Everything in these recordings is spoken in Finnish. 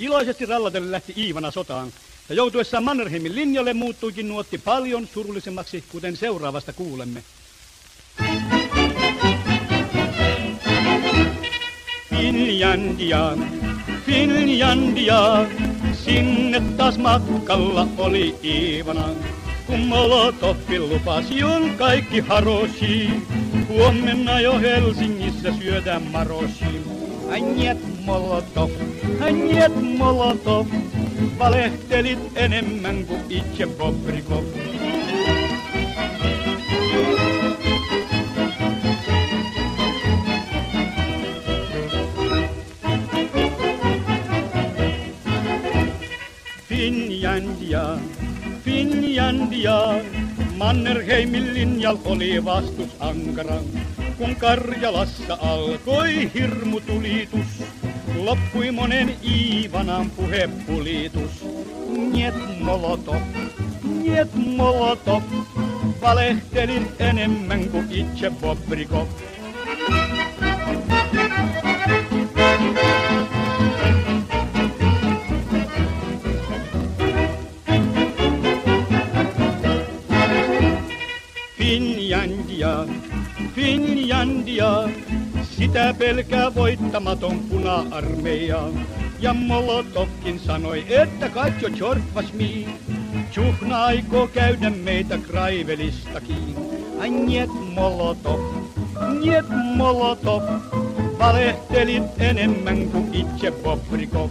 Iloisesti rallatellen lähti Iivana sotaan, ja joutuessaan Mannerheimin linjalle muuttuikin nuotti paljon surullisemmaksi, kuten seuraavasta kuulemme. Finlandia, Finlandia, sinne taas matkalla oli Iivana. Kun Molotovin lupasi on kaikki harosi, huomenna jo Helsingissä syödään marosi. Anjet Molotov, Anjet Molotov, valehtelit enemmän kuin itse Bobrikov. Finlandia, Finlandia, Mannerheimin linjal oli vastus ankara. Kun Karjalassa alkoi hirmutulitus, loppui monen Iivanan puhepulitus. Niet Molotov, niet Molotov, valehtelin enemmän kuin itse Bobrikov. Finlandia, sitä pelkää voittamaton puna-armeija. Ja Molotovkin sanoi, että katso Jorfas mi. Tjuhna aikoo käydä meitä Kraivelistakin. Ai niet Molotov, niet Molotov, valehtelit enemmän kuin itse Bobrikov.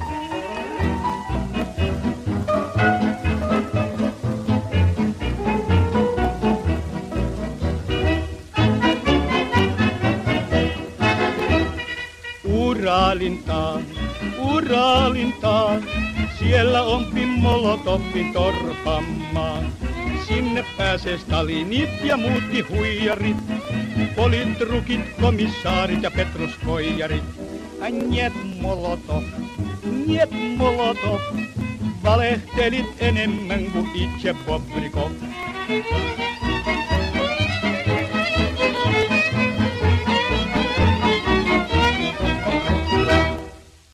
Uralintaan, Uralintaan, siellä on Pimmolotovin torpammaa. Sinne pääsee Stalinit ja muutkin huijarit, politrukit, komissaarit ja petruskoijarit. Niet Molotov, niet Molotov, valehtelit enemmän kuin itse Bobrikov.